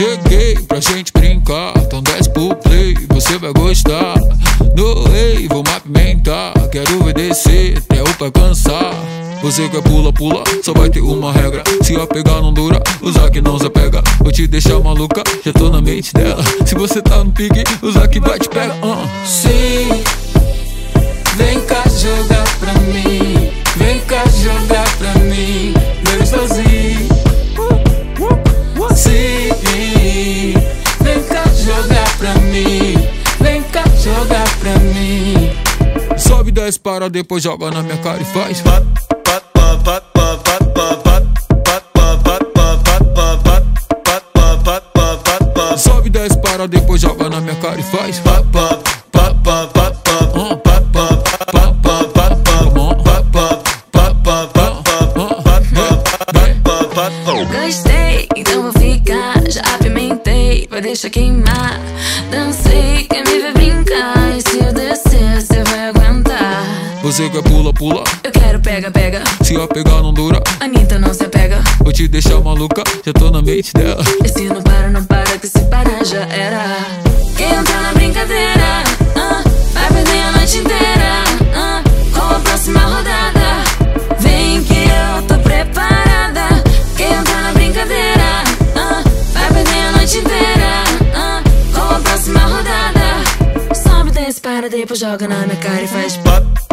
Cheguei pra gente brincar, então desce pro play, você vai gostar. No rei, vou apimentar, quero obedecer até o pra cansar. Você quer pula, pula, só vai ter uma regra. Se a pegar não dura, usar que não se pega. Vou te deixar maluca, já tô na mente dela. Se você tá no pique, usar que vai te pega. Uh. Sim, vem cá jogar pra mim. Vem cá jogar pra mim. Meu sozinho. Sim, vem cá jogar pra mim. Vem cá jogar pra mim. Sobe, desce, para, depois joga na minha cara e faz. Para, depois joga na minha cara e faz. Gostei, então vou ficar. Já apimentei, vai deixar queimar. Dancei, quer me ver brincar. E se eu descer, você vai aguentar. Você quer pula, pula. Eu quero pega, pega. Se a pegar não dura, Anitta não se te deixar maluca, já tô na mente dela. E se não para, não para, que se parar já era. Quem entrar na brincadeira, ah, vai perder a noite inteira. ah, com a próxima rodada. Vem que eu tô preparada. Quem entrar na brincadeira, ah, vai perder a noite inteira. ah, com a próxima rodada. Sobe, desce, para, depois joga na minha cara e faz. Sobe,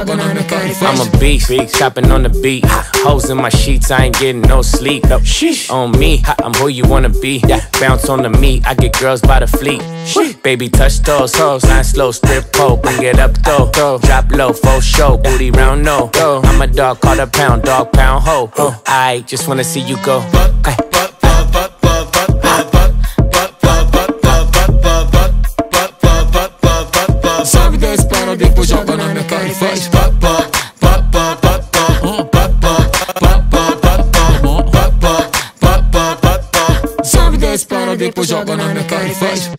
I'm a beast, chopping on the beat. Ah. Hoes in my sheets, I ain't getting no sleep. No. On me, I'm who you wanna be. Bounce on the meat, I get girls by the fleet. Baby, touch those hoes, line slow, strip pole, bring it up though. Drop low, full show, booty round no. I'm a dog, call a pound, dog pound ho. I just wanna see you go. Ay. Para, depois joga na minha cara e faz.